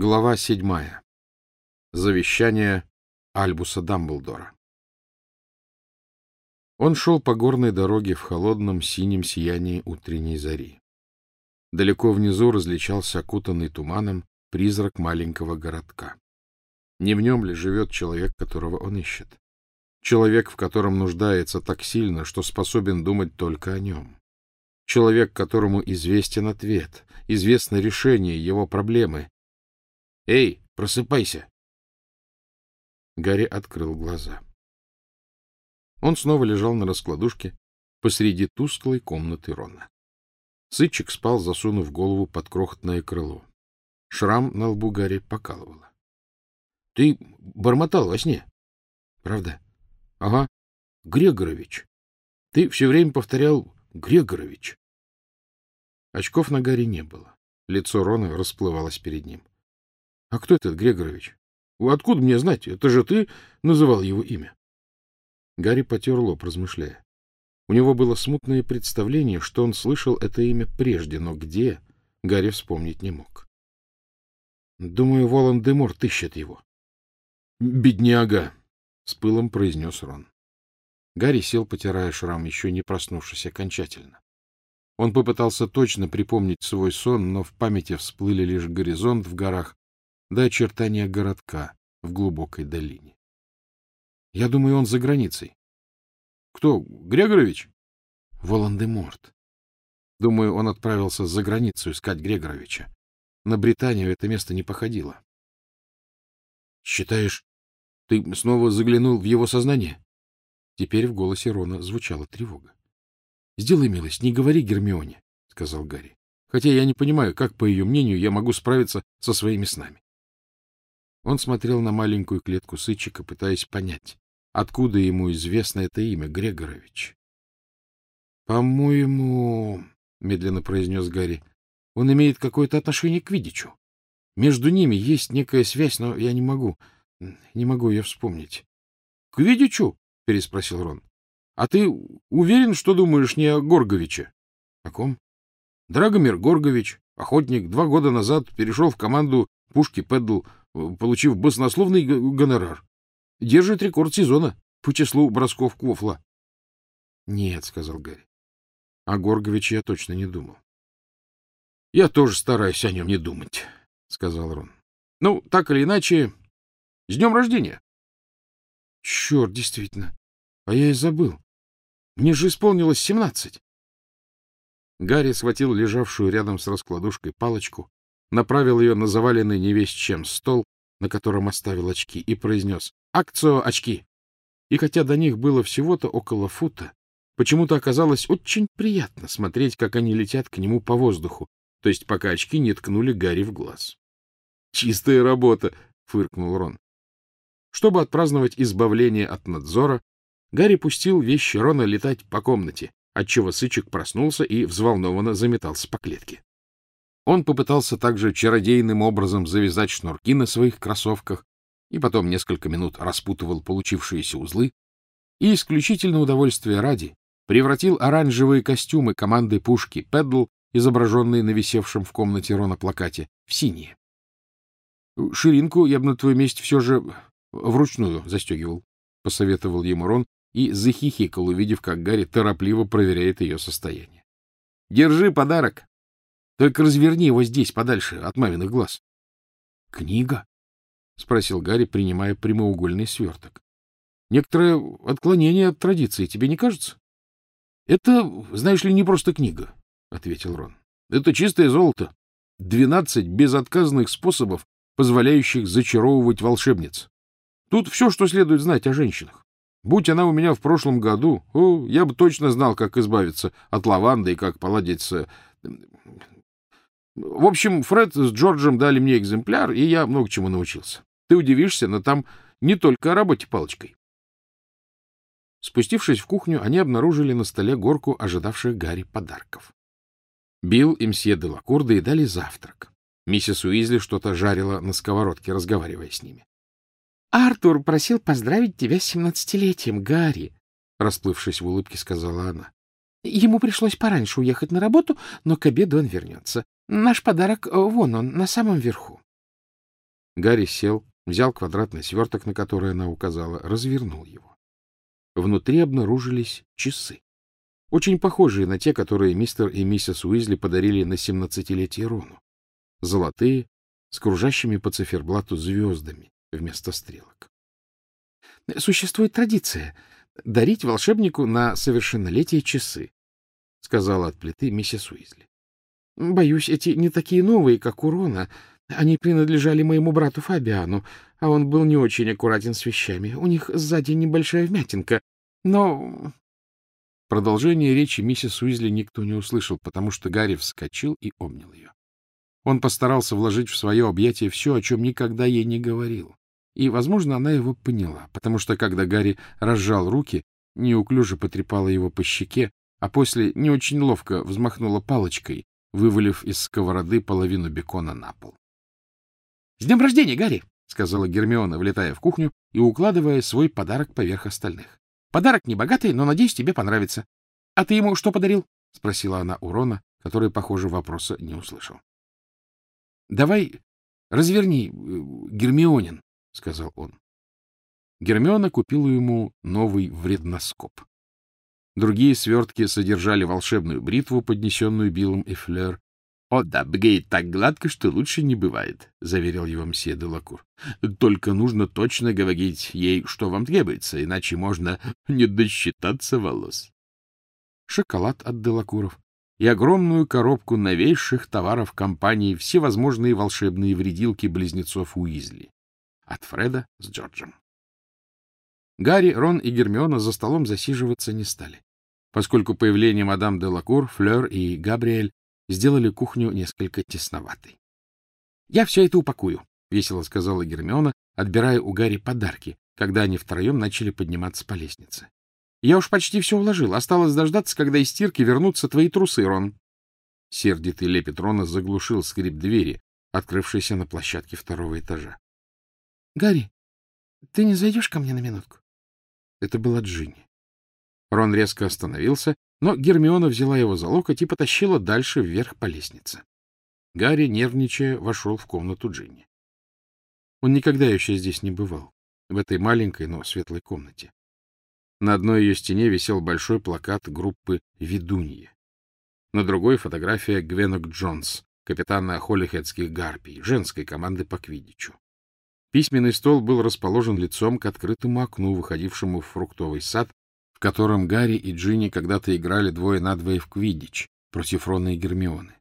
Глава седьмая. Завещание Альбуса Дамблдора. Он шел по горной дороге в холодном синем сиянии утренней зари. Далеко внизу различался окутанный туманом призрак маленького городка. Не в нем ли живет человек, которого он ищет? Человек, в котором нуждается так сильно, что способен думать только о нем. Человек, которому известен ответ, известно решение его проблемы, Эй, просыпайся! Гарри открыл глаза. Он снова лежал на раскладушке посреди тусклой комнаты Рона. Сычек спал, засунув голову под крохотное крыло. Шрам на лбу Гарри покалывало. — Ты бормотал во сне? — Правда? — Ага. Грегорович. Ты все время повторял Грегорович. Очков на Гарри не было. Лицо Рона расплывалось перед ним. —— А кто этот Грегорович? Откуда мне знать? Это же ты называл его имя. Гарри потер лоб, размышляя. У него было смутное представление, что он слышал это имя прежде, но где, Гарри вспомнить не мог. — Думаю, Волан-де-Мор ищет его. — Бедняга! — с пылом произнес Рон. Гарри сел, потирая шрам, еще не проснувшись окончательно. Он попытался точно припомнить свой сон, но в памяти всплыли лишь горизонт в горах до очертания городка в глубокой долине. Я думаю, он за границей. Кто? Грегорович? Волан-де-Морт. Думаю, он отправился за границу искать Грегоровича. На Британию это место не походило. Считаешь, ты снова заглянул в его сознание? Теперь в голосе Рона звучала тревога. — Сделай милость, не говори Гермионе, — сказал Гарри. — Хотя я не понимаю, как, по ее мнению, я могу справиться со своими снами. Он смотрел на маленькую клетку сычика, пытаясь понять, откуда ему известно это имя, Грегорович. — По-моему, — медленно произнес Гарри, — он имеет какое-то отношение к Видичу. Между ними есть некая связь, но я не могу, не могу ее вспомнить. — К Видичу? — переспросил Рон. — А ты уверен, что думаешь не о Горговиче? — О ком? — Драгомир Горгович, охотник, два года назад перешел в команду пушки Пэддл, получив баснословный гонорар. Держит рекорд сезона по числу бросков Квофла. — Нет, — сказал Гарри. — О Горговиче я точно не думал. — Я тоже стараюсь о нем не думать, — сказал Рон. — Ну, так или иначе, с днем рождения! — Черт, действительно. А я и забыл. Мне же исполнилось семнадцать. Гарри схватил лежавшую рядом с раскладушкой палочку направил ее на заваленный невесть чем стол, на котором оставил очки, и произнес «Акцио очки!». И хотя до них было всего-то около фута, почему-то оказалось очень приятно смотреть, как они летят к нему по воздуху, то есть пока очки не ткнули Гарри в глаз. «Чистая работа!» — фыркнул Рон. Чтобы отпраздновать избавление от надзора, Гарри пустил вещи Рона летать по комнате, отчего Сычек проснулся и взволнованно заметался по клетке. Он попытался также чародейным образом завязать шнурки на своих кроссовках и потом несколько минут распутывал получившиеся узлы и исключительно удовольствия ради превратил оранжевые костюмы команды пушки «Педл», изображенные на висевшем в комнате Рона плакате, в синие. «Ширинку я бы на твоем месте все же вручную застегивал», — посоветовал ему Рон и захихикал, увидев, как Гарри торопливо проверяет ее состояние. «Держи подарок!» Только разверни его здесь, подальше от маминых глаз. — Книга? — спросил Гарри, принимая прямоугольный сверток. — Некоторое отклонение от традиции, тебе не кажется? — Это, знаешь ли, не просто книга, — ответил Рон. — Это чистое золото. Двенадцать безотказных способов, позволяющих зачаровывать волшебниц. Тут все, что следует знать о женщинах. Будь она у меня в прошлом году, о, я бы точно знал, как избавиться от лаванды и как поладить с в общем, Фред с Джорджем дали мне экземпляр, и я много чему научился. Ты удивишься, но там не только о работе палочкой. Спустившись в кухню, они обнаружили на столе горку ожидавших Гарри подарков. Билл и мсье де Лакур дали завтрак. Миссис Уизли что-то жарила на сковородке, разговаривая с ними. — Артур просил поздравить тебя с семнадцатилетием, Гарри, — расплывшись в улыбке, сказала она. — Ему пришлось пораньше уехать на работу, но к обеду он вернется. Наш подарок э, вон он, на самом верху. Гарри сел, взял квадратный сверток, на который она указала, развернул его. Внутри обнаружились часы. Очень похожие на те, которые мистер и миссис Уизли подарили на семнадцатилетие Рону. Золотые, с кружащими по циферблату звездами вместо стрелок. Существует традиция дарить волшебнику на совершеннолетие часы, — сказала от плиты миссис Уизли. — Боюсь, эти не такие новые, как у Рона. Они принадлежали моему брату Фабиану, а он был не очень аккуратен с вещами. У них сзади небольшая вмятинка, но... Продолжение речи миссис Уизли никто не услышал, потому что Гарри вскочил и обнял ее. Он постарался вложить в свое объятие все, о чем никогда ей не говорил. И, возможно, она его поняла, потому что, когда Гарри разжал руки, неуклюже потрепала его по щеке, а после не очень ловко взмахнула палочкой, вывалив из сковороды половину бекона на пол. — С днем рождения, Гарри! — сказала Гермиона, влетая в кухню и укладывая свой подарок поверх остальных. — Подарок не богатый, но, надеюсь, тебе понравится. — А ты ему что подарил? — спросила она у Рона, который, похоже, вопроса не услышал. — Давай разверни, э, Гермионин, — сказал он. Гермиона купила ему новый вредноскоп. Другие свертки содержали волшебную бритву, поднесенную Биллом и Флер. — О да, бреет так гладко, что лучше не бывает, — заверил его мсье де Лакур. — Только нужно точно говорить ей, что вам требуется, иначе можно не досчитаться волос. Шоколад от Делакуров и огромную коробку новейших товаров компании всевозможные волшебные вредилки близнецов Уизли от Фреда с Джорджем. Гарри, Рон и Гермиона за столом засиживаться не стали, поскольку появление мадам де Лакур, Флёр и Габриэль сделали кухню несколько тесноватой. — Я все это упакую, — весело сказала Гермиона, отбирая у Гарри подарки, когда они втроем начали подниматься по лестнице. — Я уж почти все уложил. Осталось дождаться, когда из стирки вернутся твои трусы, Рон. Сердитый лепет Рона заглушил скрип двери, открывшейся на площадке второго этажа. Гарри, ты не зайдешь ко мне на минутку? Это была Джинни. Рон резко остановился, но Гермиона взяла его за локоть и потащила дальше вверх по лестнице. Гарри, нервничая, вошел в комнату Джинни. Он никогда еще здесь не бывал, в этой маленькой, но светлой комнате. На одной ее стене висел большой плакат группы «Ведуньи». На другой — фотография Гвенок Джонс, капитана Холлихедских гарпий, женской команды по квиддичу. Письменный стол был расположен лицом к открытому окну, выходившему в фруктовый сад, в котором Гарри и Джинни когда-то играли двое на двое в квиддич против Рона и Гермионы.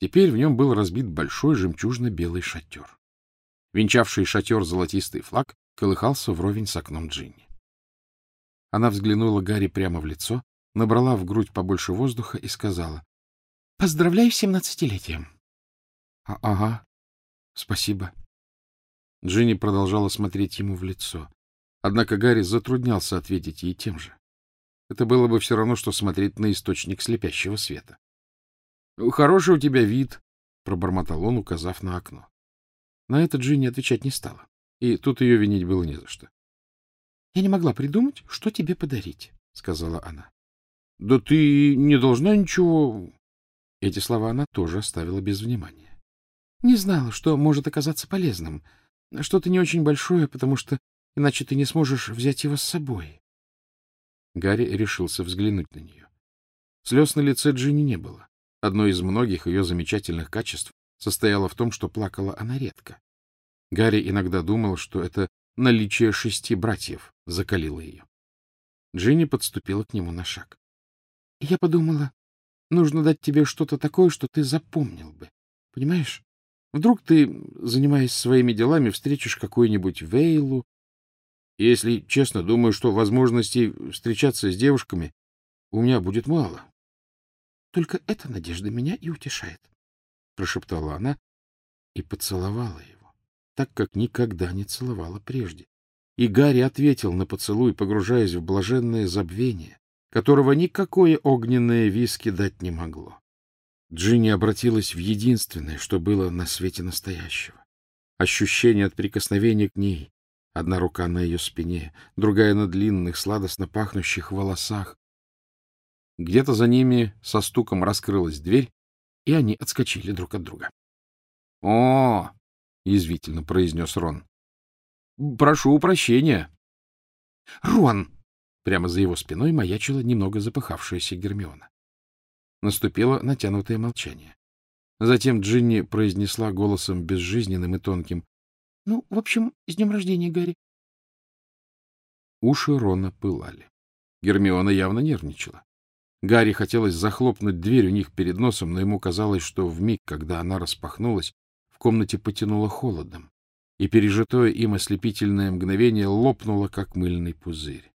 Теперь в нем был разбит большой жемчужно-белый шатер. Венчавший шатер золотистый флаг колыхался вровень с окном Джинни. Она взглянула Гарри прямо в лицо, набрала в грудь побольше воздуха и сказала, — Поздравляю с семнадцатилетием. А — Ага, спасибо. Джинни продолжала смотреть ему в лицо. Однако Гарри затруднялся ответить ей тем же. Это было бы все равно, что смотреть на источник слепящего света. — Хороший у тебя вид, — пробормотал он, указав на окно. На это Джинни отвечать не стала, и тут ее винить было не за что. — Я не могла придумать, что тебе подарить, — сказала она. — Да ты не должна ничего... Эти слова она тоже оставила без внимания. — Не знала, что может оказаться полезным, — что-то не очень большое, потому что иначе ты не сможешь взять его с собой. Гарри решился взглянуть на нее. Слез на лице Джинни не было. Одно из многих ее замечательных качеств состояло в том, что плакала она редко. Гарри иногда думал, что это наличие шести братьев закалило ее. Джинни подступила к нему на шаг. — Я подумала, нужно дать тебе что-то такое, что ты запомнил бы. Понимаешь? Вдруг ты, занимаясь своими делами, встретишь какую-нибудь Вейлу. Если честно, думаю, что возможностей встречаться с девушками у меня будет мало. — Только эта надежда меня и утешает, — прошептала она и поцеловала его, так как никогда не целовала прежде. И Гарри ответил на поцелуй, погружаясь в блаженное забвение, которого никакое огненное виски дать не могло. Джинни обратилась в единственное, что было на свете настоящего. Ощущение от прикосновения к ней. Одна рука на ее спине, другая на длинных, сладостно пахнущих волосах. Где-то за ними со стуком раскрылась дверь, и они отскочили друг от друга. — О! — язвительно произнес Рон. — Прошу прощения. — Рон! — прямо за его спиной маячила немного запыхавшаяся Гермиона. Наступило натянутое молчание. Затем Джинни произнесла голосом безжизненным и тонким. — Ну, в общем, с днем рождения, Гарри. Уши Рона пылали. Гермиона явно нервничала. Гарри хотелось захлопнуть дверь у них перед носом, но ему казалось, что в миг, когда она распахнулась, в комнате потянуло холодом, и пережитое им ослепительное мгновение лопнуло, как мыльный пузырь.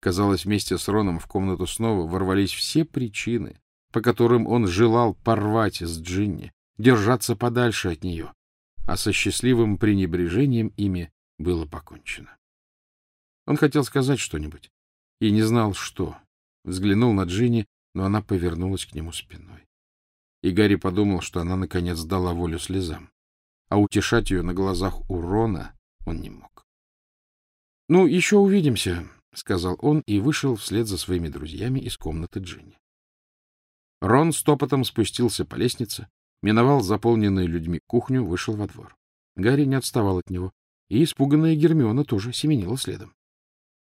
Казалось, вместе с Роном в комнату снова ворвались все причины, по которым он желал порвать с Джинни, держаться подальше от нее, а со счастливым пренебрежением ими было покончено. Он хотел сказать что-нибудь и не знал, что. Взглянул на Джинни, но она повернулась к нему спиной. И Гарри подумал, что она, наконец, дала волю слезам. А утешать ее на глазах у Рона он не мог. — Ну, еще увидимся, — сказал он и вышел вслед за своими друзьями из комнаты Джинни. Рон стопотом спустился по лестнице, миновал заполненную людьми кухню, вышел во двор. Гарри не отставал от него, и испуганная Гермиона тоже семенила следом.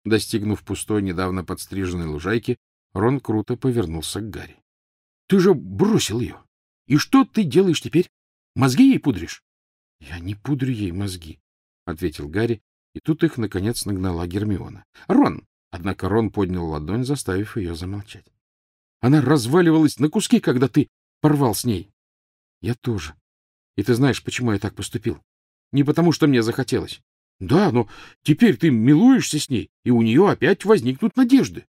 Достигнув пустой, недавно подстриженной лужайки, Рон круто повернулся к Гарри. — Ты же бросил ее! И что ты делаешь теперь? Мозги ей пудришь? — Я не пудрю ей мозги, — ответил Гарри, и тут их, наконец, нагнала Гермиона. — Рон! Однако Рон поднял ладонь, заставив ее замолчать. — Она разваливалась на куски, когда ты порвал с ней. — Я тоже. И ты знаешь, почему я так поступил? Не потому, что мне захотелось. Да, но теперь ты милуешься с ней, и у нее опять возникнут надежды.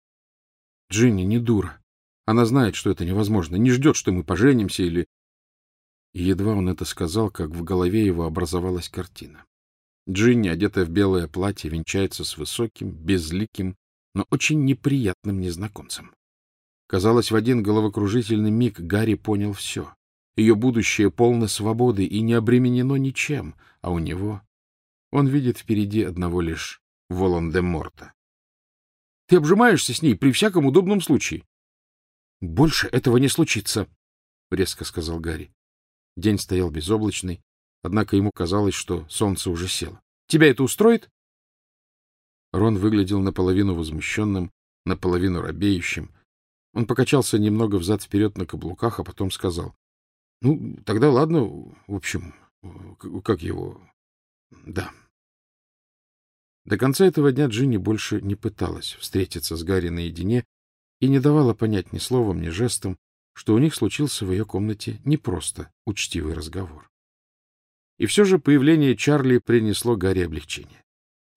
Джинни не дура. Она знает, что это невозможно, не ждет, что мы поженимся или... И едва он это сказал, как в голове его образовалась картина. Джинни, одетая в белое платье, венчается с высоким, безликим, но очень неприятным незнакомцем. Казалось, в один головокружительный миг Гарри понял все. Ее будущее полно свободы и не обременено ничем, а у него он видит впереди одного лишь Волан-де-Морта. — Ты обжимаешься с ней при всяком удобном случае. — Больше этого не случится, — резко сказал Гарри. День стоял безоблачный, однако ему казалось, что солнце уже село. — Тебя это устроит? Рон выглядел наполовину возмущенным, наполовину робеющим. Он покачался немного взад-вперед на каблуках, а потом сказал. — Ну, тогда ладно, в общем, как его... Да. До конца этого дня Джинни больше не пыталась встретиться с Гарри наедине и не давала понять ни словом, ни жестом, что у них случился в ее комнате не просто учтивый разговор. И все же появление Чарли принесло Гарри облегчение.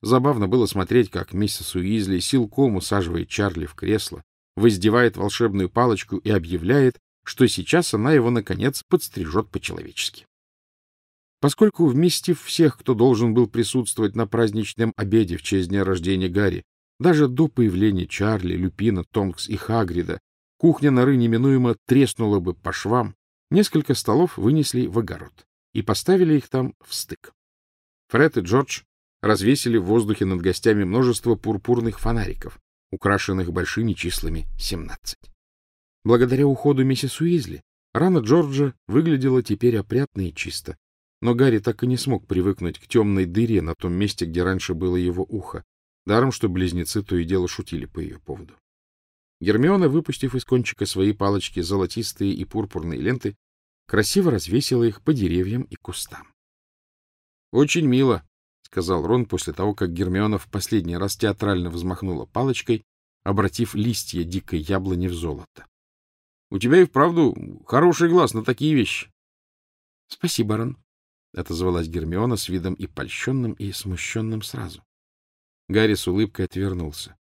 Забавно было смотреть, как миссис Уизли силком усаживает Чарли в кресло, воздевает волшебную палочку и объявляет, что сейчас она его, наконец, подстрижет по-человечески. Поскольку, вместив всех, кто должен был присутствовать на праздничном обеде в честь дня рождения Гарри, даже до появления Чарли, Люпина, Тонкс и Хагрида, кухня норы неминуемо треснула бы по швам, несколько столов вынесли в огород и поставили их там в стык. Фред и Джордж развесили в воздухе над гостями множество пурпурных фонариков, украшенных большими числами 17. Благодаря уходу миссис Уизли рана Джорджа выглядела теперь опрятно и чисто, но Гарри так и не смог привыкнуть к темной дыре на том месте, где раньше было его ухо, даром что близнецы то и дело шутили по ее поводу. Гермиона, выпустив из кончика своей палочки золотистые и пурпурные ленты, красиво развесила их по деревьям и кустам. — Очень мило, — сказал Рон после того, как Гермиона в последний раз театрально взмахнула палочкой, обратив листья дикой яблони в золото. — У тебя и вправду хороший глаз на такие вещи. — Спасибо, Рон, — отозвалась Гермиона с видом и польщенным, и смущенным сразу. Гарри с улыбкой отвернулся.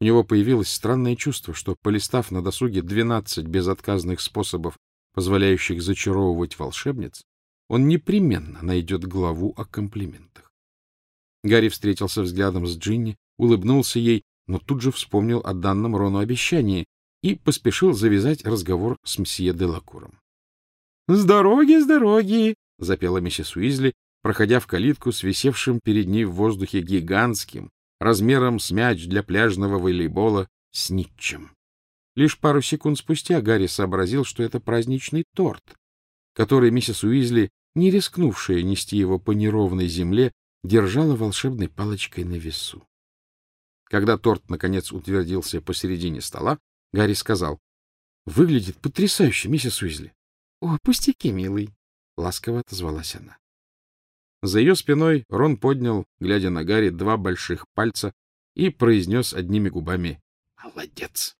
У него появилось странное чувство, что, полистав на досуге двенадцать безотказных способов, позволяющих зачаровывать волшебниц, он непременно найдет главу о комплиментах. Гарри встретился взглядом с Джинни, улыбнулся ей, но тут же вспомнил о данном Рону обещании и поспешил завязать разговор с мсье Делакуром. — С дороги, с дороги! — запела миссис Уизли, проходя в калитку с висевшим перед ней в воздухе гигантским, размером с мяч для пляжного волейбола, снитчем. Лишь пару секунд спустя Гарри сообразил, что это праздничный торт, который миссис Уизли не рискнувшая нести его по неровной земле, держала волшебной палочкой на весу. Когда торт, наконец, утвердился посередине стола, Гарри сказал, — Выглядит потрясающе, миссис Уизли. — О, пустяки, милый! — ласково отозвалась она. За ее спиной Рон поднял, глядя на Гарри, два больших пальца и произнес одними губами «Молодец!».